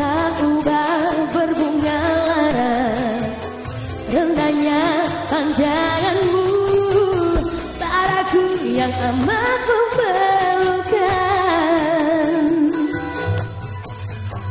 Tak ubah berbunga lara panjanganmu. Padaku yang amat memerlukan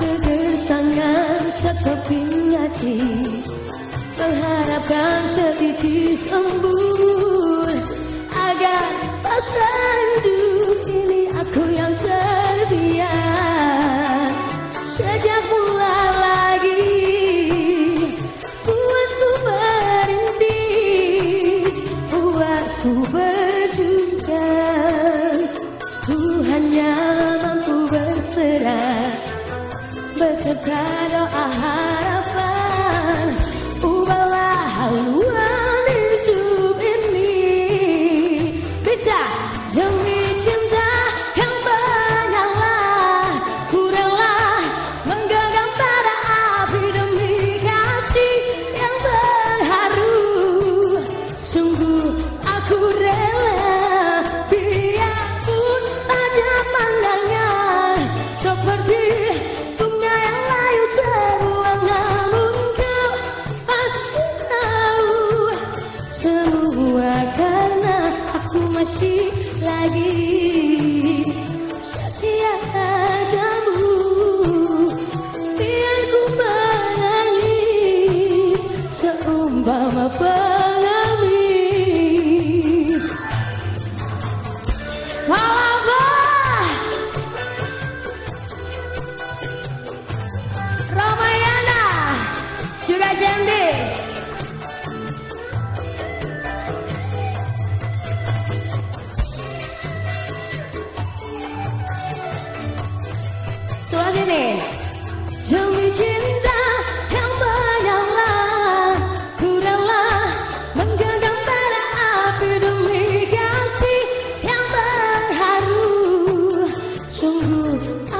Kegersangan sekeping hati Mengharapkan setitis embun Agar pas hidup ini aku yang setia. Sejak mula lagi Puasku merintis Puasku berjuang Ku hanya mampu berserah Beserta doa seumpama pengemis. Walaba Ramayana. Juga Jendis Sebelah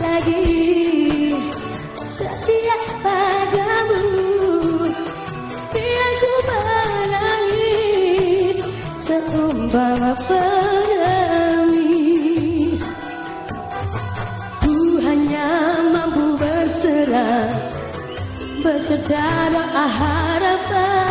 lagi. Setia padamu Biar ku menangis Seumpama pengemis. Ku hanya mampu berserah Beserta doa harapan